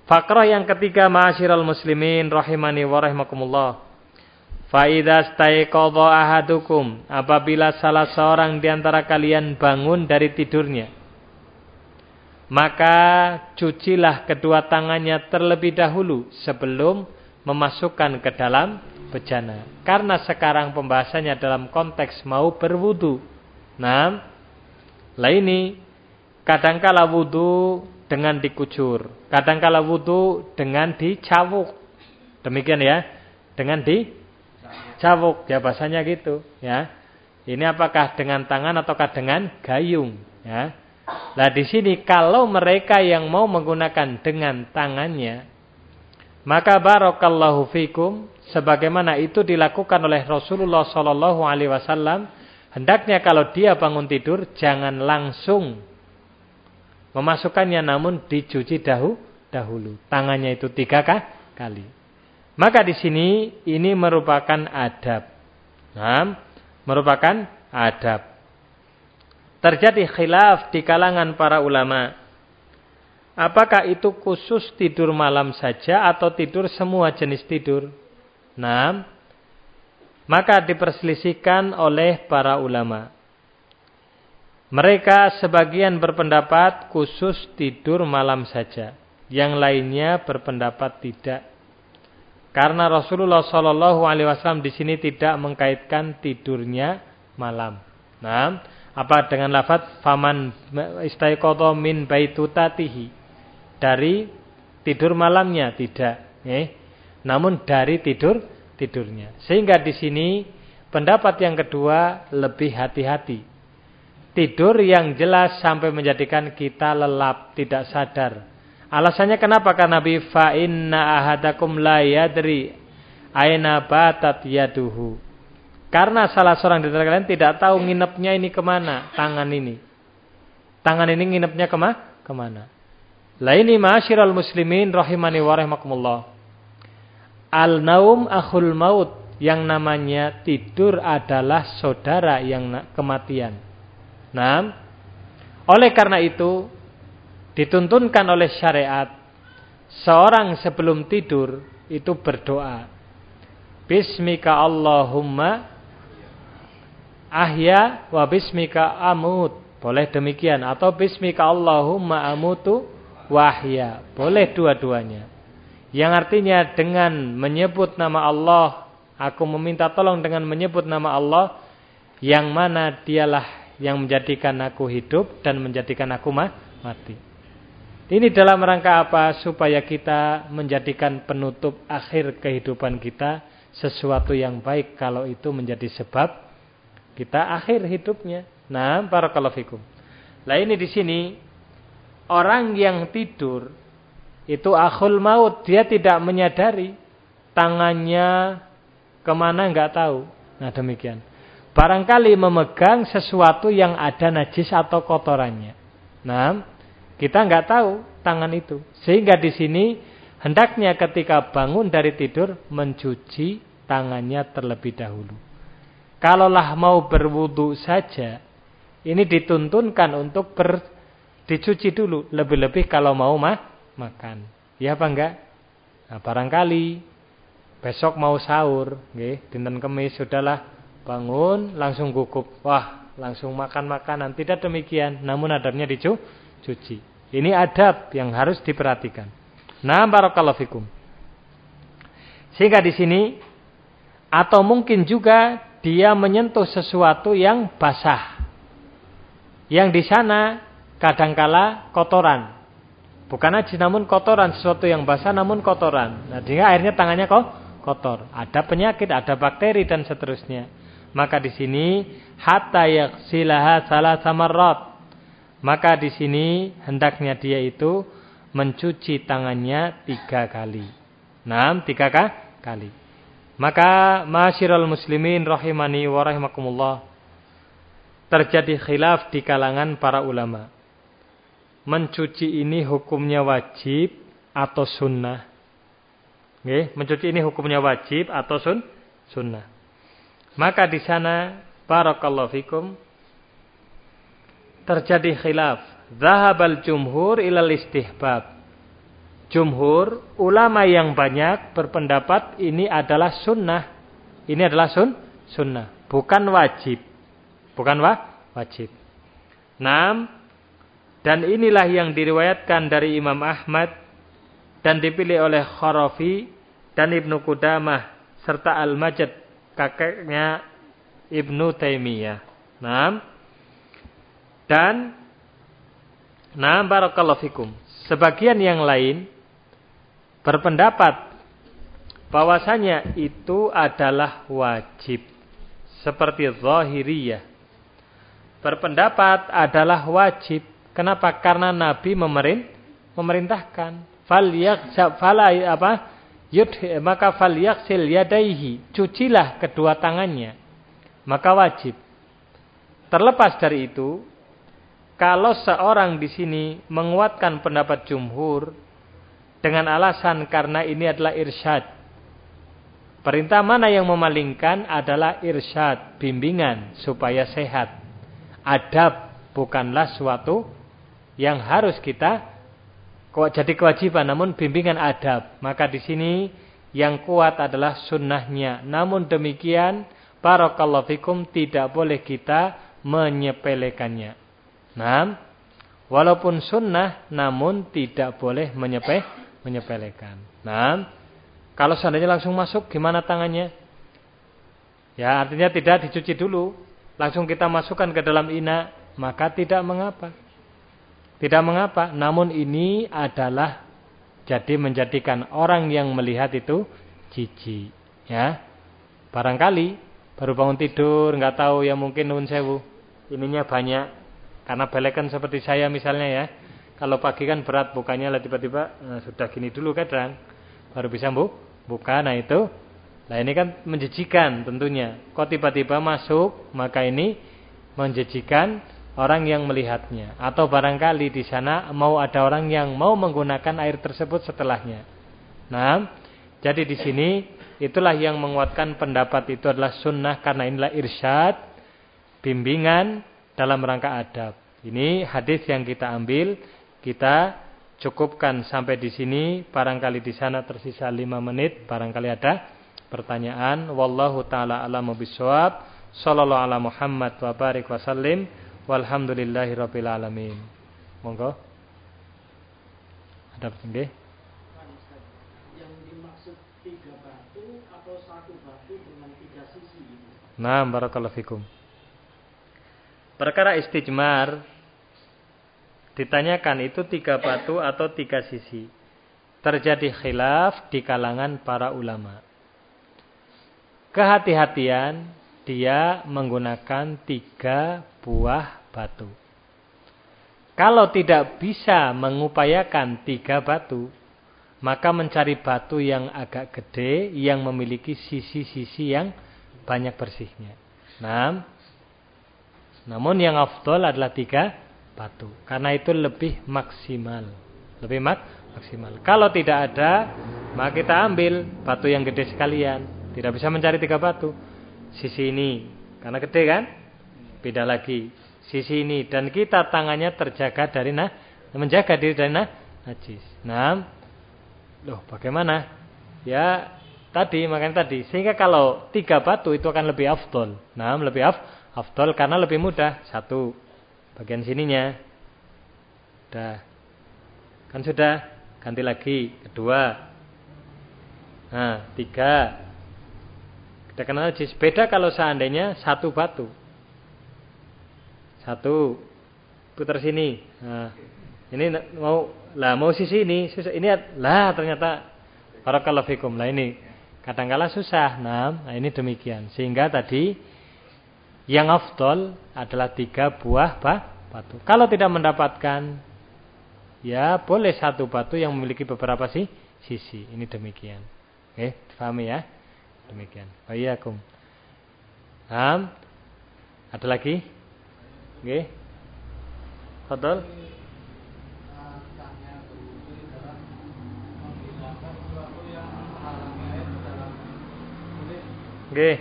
Fakrah yang ketiga ma'asyiral muslimin rahimani wa rahimakumullah. Fa idza staiqadha ahadukum apabila salah seorang di antara kalian bangun dari tidurnya maka cucilah kedua tangannya terlebih dahulu sebelum memasukkan ke dalam bejana. Karena sekarang pembahasannya dalam konteks mau berwudu. Nah, lah ini kadangkala wudu dengan dikucur, kadangkala wudu dengan dicawuk. Demikian ya, dengan dicawuk. Ya bahasanya gitu, ya. Ini apakah dengan tangan ataukah dengan gayung, ya. Nah di sini kalau mereka yang mau menggunakan dengan tangannya, maka barokallahu fikum, sebagaimana itu dilakukan oleh Rasulullah Wasallam, hendaknya kalau dia bangun tidur jangan langsung memasukkannya, namun dicuci dahu dahulu. Tangannya itu tiga kali. Maka di sini ini merupakan adab. Nah, merupakan adab terjadi khilaf di kalangan para ulama. Apakah itu khusus tidur malam saja atau tidur semua jenis tidur? Nah, maka diperselisihkan oleh para ulama. Mereka sebagian berpendapat khusus tidur malam saja. Yang lainnya berpendapat tidak. Karena Rasulullah Shallallahu Alaihi Wasallam di sini tidak mengkaitkan tidurnya malam. Nah, apa dengan lafaz faman istaiqadha min baitutatihi dari tidur malamnya tidak eh namun dari tidur tidurnya sehingga di sini pendapat yang kedua lebih hati-hati tidur yang jelas sampai menjadikan kita lelap tidak sadar alasannya kenapa karena Nabi fa inna ahadakum la yadri aina batat yaduhu karena salah seorang di antara kalian tidak tahu nginepnya ini ke mana, tangan ini. Tangan ini nginepnya ke mana? Ke mana? Lah ini ma'asyiral muslimin rahimani wa rahimakumullah. Al-naum akhul maut yang namanya tidur adalah saudara yang kematian. Nah, oleh karena itu dituntunkan oleh syariat seorang sebelum tidur itu berdoa. Bismika Allahumma ahya wa bismika amut. Boleh demikian atau bismika Allahumma amutu wahya. Boleh dua-duanya. Yang artinya dengan menyebut nama Allah, aku meminta tolong dengan menyebut nama Allah yang mana dialah yang menjadikan aku hidup dan menjadikan aku mati. Ini dalam rangka apa? Supaya kita menjadikan penutup akhir kehidupan kita sesuatu yang baik kalau itu menjadi sebab kita akhir hidupnya. Nah, para fikum. Nah ini di sini orang yang tidur itu akhul maut, dia tidak menyadari tangannya ke mana nggak tahu. Nah demikian. Barangkali memegang sesuatu yang ada najis atau kotorannya. Nah, kita nggak tahu tangan itu. Sehingga di sini hendaknya ketika bangun dari tidur mencuci tangannya terlebih dahulu. Kalaulah mau berwudu saja, ini dituntunkan untuk ber, dicuci dulu. Lebih-lebih kalau mau mah, makan. Ya apa enggak? Nah, barangkali besok mau sahur, nggih, dinten kemis sudahlah bangun langsung gugup. Wah, langsung makan makanan. Tidak demikian, namun adabnya dicuci. Ini adab yang harus diperhatikan. Nah, barakallahu fikum. Sehingga di sini atau mungkin juga dia menyentuh sesuatu yang basah. Yang di sana kadangkala kotoran. Bukan aja namun kotoran, sesuatu yang basah namun kotoran. Nah, sehingga akhirnya tangannya kok kotor. Ada penyakit, ada bakteri dan seterusnya. Maka di sini hatta yaksilaha salah samarrat. Maka di sini hendaknya dia itu mencuci tangannya tiga kali. Nah, tiga kali. Maka masyiral muslimin rahimani wa rahimakumullah terjadi khilaf di kalangan para ulama. Mencuci ini hukumnya wajib atau sunnah. Nggih, mencuci ini hukumnya wajib atau sun sunnah. Maka di sana barakallahu fikum terjadi khilaf. Zahabal jumhur ilal istihbab. Jumhur ulama yang banyak berpendapat ini adalah sunnah. Ini adalah sun sunnah, bukan wajib. Bukan wa wajib. Nam dan inilah yang diriwayatkan dari Imam Ahmad dan dipilih oleh Kharafi dan Ibnu Qudamah serta Al-Majid kakeknya Ibnu Taimiyah. Naam. Dan Naam barakallahu fikum. Sebagian yang lain berpendapat bahwasanya itu adalah wajib. Seperti Zahiriyah. Berpendapat adalah wajib. Kenapa? Karena Nabi memerin, memerintahkan. Fal fala apa? Yud, maka fal yaksil yadaihi. Cucilah kedua tangannya. Maka wajib. Terlepas dari itu, kalau seorang di sini menguatkan pendapat jumhur dengan alasan karena ini adalah irsyad. Perintah mana yang memalingkan adalah irsyad, bimbingan supaya sehat. Adab bukanlah suatu yang harus kita jadi kewajiban namun bimbingan adab. Maka di sini yang kuat adalah sunnahnya. Namun demikian barakallahu fikum tidak boleh kita menyepelekannya. Nah, walaupun sunnah namun tidak boleh menyepe menyepelekan. Nah, kalau seandainya langsung masuk gimana tangannya? Ya artinya tidak dicuci dulu. Langsung kita masukkan ke dalam ina. Maka tidak mengapa. Tidak mengapa, namun ini adalah jadi menjadikan orang yang melihat itu jijik, ya. Barangkali baru bangun tidur, nggak tahu ya mungkin nun sewu. Ininya banyak karena belekan seperti saya misalnya ya. Kalau pagi kan berat bukanya lah tiba-tiba nah, sudah gini dulu kadang baru bisa bu buka. Nah itu, nah ini kan menjijikan tentunya. Kok tiba-tiba masuk maka ini menjijikan orang yang melihatnya atau barangkali di sana mau ada orang yang mau menggunakan air tersebut setelahnya. Nah, jadi di sini itulah yang menguatkan pendapat itu adalah sunnah karena inilah irsyad, bimbingan dalam rangka adab. Ini hadis yang kita ambil, kita cukupkan sampai di sini. Barangkali di sana tersisa lima menit, barangkali ada pertanyaan. Wallahu taala alamu bisawab. Sallallahu ala Muhammad wa barik wa sallim. Walhamdulillahi rabbil alamin. Monggo. Ada nggih? Yang dimaksud tiga batu atau satu batu dengan tiga sisi Nah, barakallahu fikum. Perkara istijmar ditanyakan itu tiga batu atau tiga sisi. Terjadi khilaf di kalangan para ulama. Kehati-hatian dia menggunakan tiga buah batu. Kalau tidak bisa mengupayakan tiga batu, maka mencari batu yang agak gede yang memiliki sisi-sisi yang banyak bersihnya. Nah, namun yang afdol adalah tiga batu. Karena itu lebih maksimal. Lebih mak maksimal. Kalau tidak ada, maka kita ambil batu yang gede sekalian. Tidak bisa mencari tiga batu. Sisi ini, karena gede kan? Beda lagi sisi ini dan kita tangannya terjaga dari nah menjaga diri dari nah najis. Nah, loh bagaimana? Ya tadi makanya tadi sehingga kalau tiga batu itu akan lebih afdol. Nah, lebih af, afdol karena lebih mudah. Satu bagian sininya. Dah. Kan sudah ganti lagi kedua. Nah, tiga. Najis. Beda kalau seandainya satu batu. Satu. Putar sini. Nah, ini mau lah mau sisi ini, susah. Ini lah ternyata barakallahu fikum. Lah ini kadangkala susah. Nah, nah ini demikian. Sehingga tadi yang afdol adalah tiga buah batu. Kalau tidak mendapatkan ya boleh satu batu yang memiliki beberapa sih sisi. Ini demikian. Oke, pahami ya? Demikian. Bayakum. Nah, ada lagi? Nggih. Fadal. Oke.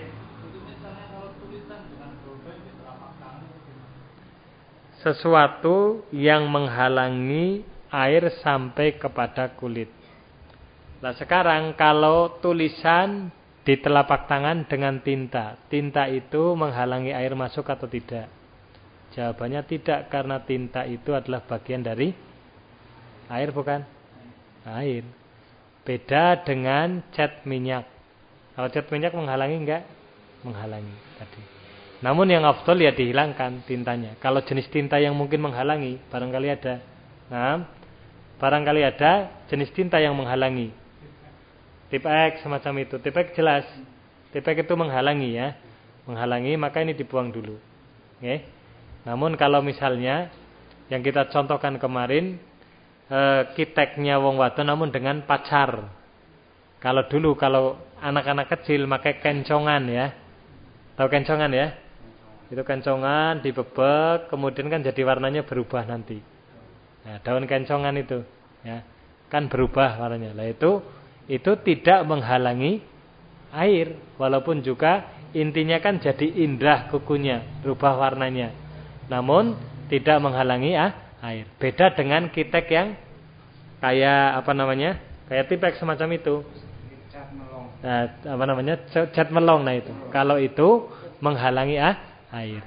Sesuatu yang menghalangi air sampai kepada kulit. Nah sekarang kalau tulisan di telapak tangan dengan tinta, tinta itu menghalangi air masuk atau tidak? Jawabannya tidak karena tinta itu adalah bagian dari air bukan? Air. Beda dengan cat minyak. Kalau cat minyak menghalangi enggak? Menghalangi tadi. Namun yang afdol ya dihilangkan tintanya. Kalau jenis tinta yang mungkin menghalangi, barangkali ada. Nah, barangkali ada jenis tinta yang menghalangi. Tip X semacam itu. Tip X jelas. Tip X itu menghalangi ya. Menghalangi maka ini dibuang dulu. Oke. Namun kalau misalnya yang kita contohkan kemarin eh, kiteknya wong wadon namun dengan pacar. Kalau dulu kalau anak-anak kecil pakai kencongan ya. Tahu kencongan ya? Itu kencongan dibebek kemudian kan jadi warnanya berubah nanti. Nah, daun kencongan itu ya. Kan berubah warnanya. Lah itu itu tidak menghalangi air walaupun juga intinya kan jadi indah kukunya, berubah warnanya. Namun tidak menghalangi ah, air. Beda dengan kitek yang kayak apa namanya? Kayak tipek semacam itu. Nah, apa namanya? Cat melong nah itu. Kalau itu menghalangi ah, air.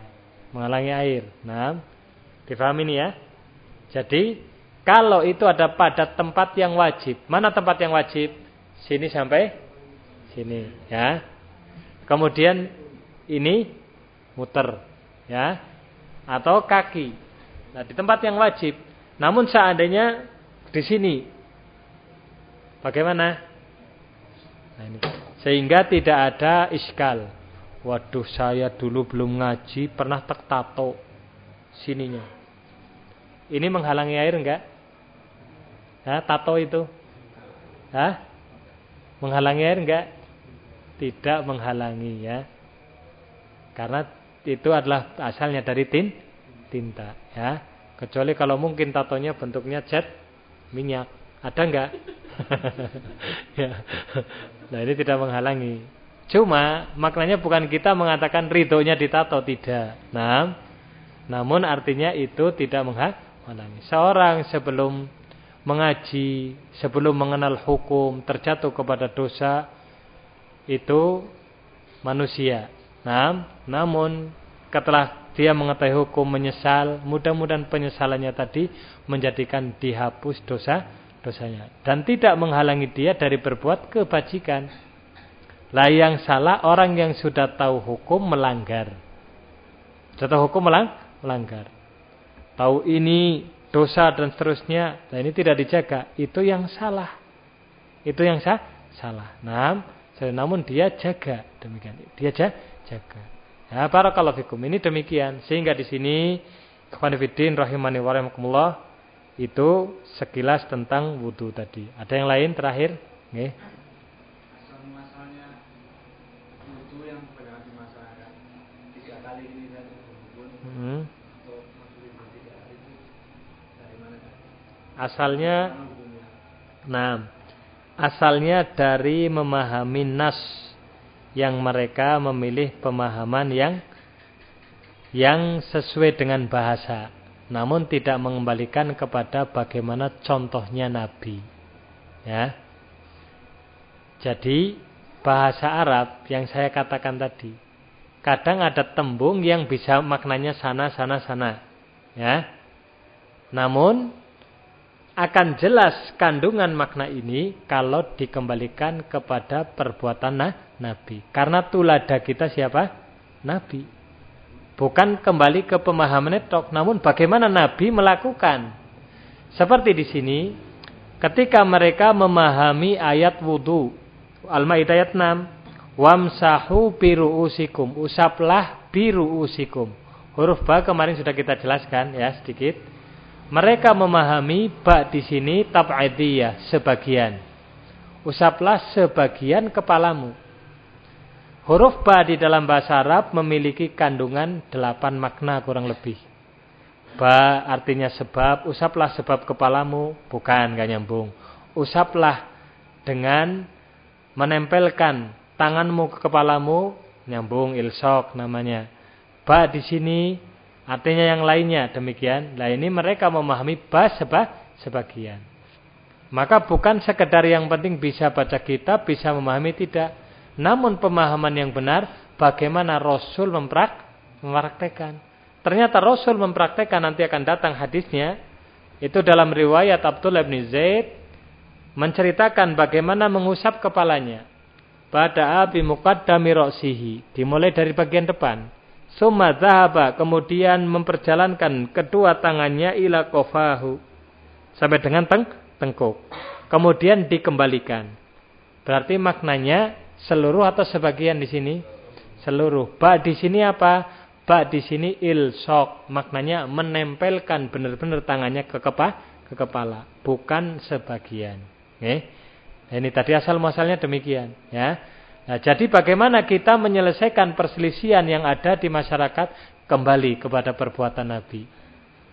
Menghalangi air. Nah, difahami ini ya. Jadi kalau itu ada pada tempat yang wajib. Mana tempat yang wajib? Sini sampai sini ya. Kemudian ini muter ya. Atau kaki. Nah, di tempat yang wajib. Namun seandainya di sini bagaimana? Nah, ini. Sehingga tidak ada iskal. Waduh, saya dulu belum ngaji, pernah tek tato sininya. Ini menghalangi air enggak? Ya, tato itu. Hah? Menghalangi air enggak? Tidak menghalangi ya. Karena itu adalah asalnya dari tin, tinta ya. Kecuali kalau mungkin tatonya bentuknya cat minyak. Ada enggak? ya. Nah ini tidak menghalangi. Cuma maknanya bukan kita mengatakan ridhonya ditato tidak. Nah, namun artinya itu tidak menghalangi. Seorang sebelum mengaji, sebelum mengenal hukum, terjatuh kepada dosa, itu manusia. Nah, namun setelah dia mengetahui hukum menyesal, mudah-mudahan penyesalannya tadi menjadikan dihapus dosa dosanya dan tidak menghalangi dia dari berbuat kebajikan. Lah yang salah orang yang sudah tahu hukum melanggar. Sudah tahu hukum melang melanggar. Tahu ini dosa dan seterusnya. Nah ini tidak dijaga. Itu yang salah. Itu yang sah, salah. Nah, namun dia jaga demikian. Dia jaga. Ya, kalau fikum. Ini demikian. Sehingga di sini Khwanifidin rahimani warahmatullah itu sekilas tentang wudhu tadi. Ada yang lain terakhir? Nih. Asalnya Nah Asalnya dari memahami nas Yang mereka memilih pemahaman yang Yang sesuai dengan bahasa Namun tidak mengembalikan kepada bagaimana contohnya Nabi Ya. Jadi bahasa Arab yang saya katakan tadi Kadang ada tembung yang bisa maknanya sana, sana, sana Ya. Namun akan jelas kandungan makna ini kalau dikembalikan kepada perbuatan nah, Nabi. Karena tulada kita siapa? Nabi. Bukan kembali ke pemahaman netok, namun bagaimana Nabi melakukan. Seperti di sini, ketika mereka memahami ayat wudhu, Al-Maidah ayat 6, Wamsahu biru usikum, usaplah biru usikum. Huruf ba kemarin sudah kita jelaskan ya sedikit. Mereka memahami bak di sini tab'idiyah sebagian. Usaplah sebagian kepalamu. Huruf ba di dalam bahasa Arab memiliki kandungan delapan makna kurang lebih. Ba artinya sebab, usaplah sebab kepalamu, bukan gak nyambung. Usaplah dengan menempelkan tanganmu ke kepalamu nyambung ilsok namanya. Ba di sini artinya yang lainnya demikian. Nah ini mereka memahami ba seba, sebagian. Maka bukan sekedar yang penting bisa baca kitab, bisa memahami tidak. Namun pemahaman yang benar bagaimana Rasul memprak, mempraktekan. Ternyata Rasul mempraktekan nanti akan datang hadisnya. Itu dalam riwayat Abdullah bin Zaid menceritakan bagaimana mengusap kepalanya. Pada api muqaddami roksihi. Dimulai dari bagian depan. Summa zahaba. Kemudian memperjalankan kedua tangannya ila kofahu. Sampai dengan teng tengkuk. Kemudian dikembalikan. Berarti maknanya seluruh atau sebagian di sini? Seluruh. Ba di sini apa? Ba di sini ilsok. Maknanya menempelkan benar-benar tangannya ke, kepa, ke kepala. Bukan sebagian. Okay. Ini tadi asal muasalnya demikian, ya. Nah, jadi bagaimana kita menyelesaikan perselisihan yang ada di masyarakat kembali kepada perbuatan Nabi.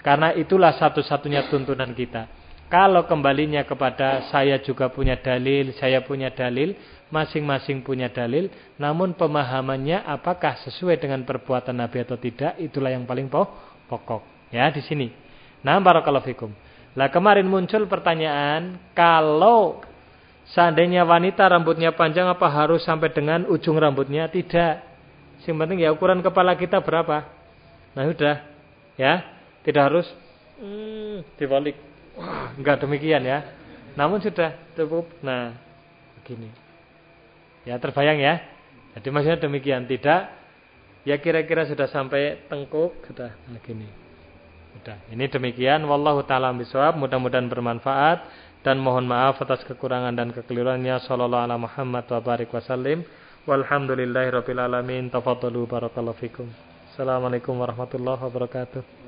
Karena itulah satu-satunya tuntunan kita. Kalau kembalinya kepada saya juga punya dalil, saya punya dalil, masing-masing punya dalil, namun pemahamannya apakah sesuai dengan perbuatan Nabi atau tidak, itulah yang paling pokok. Ya, di sini. Nah, barakallahu fikum. Lah kemarin muncul pertanyaan, kalau Seandainya wanita rambutnya panjang apa harus sampai dengan ujung rambutnya? Tidak. Yang penting ya ukuran kepala kita berapa. Nah sudah. Ya. Tidak harus hmm, dibalik. Enggak demikian ya. Namun sudah cukup. Nah, begini. Ya terbayang ya. Jadi maksudnya demikian. Tidak. Ya kira-kira sudah sampai tengkuk. Sudah. Nah, gini. Sudah. Ini demikian. Wallahu ta'ala bisawab. Mudah-mudahan bermanfaat dan mohon maaf atas kekurangan dan kekeliruannya. Sallallahu alaihi Muhammad wa barik wasallim walhamdulillahirabbil alamin. Tafadhalu barakallahu fikum. Assalamualaikum warahmatullahi wabarakatuh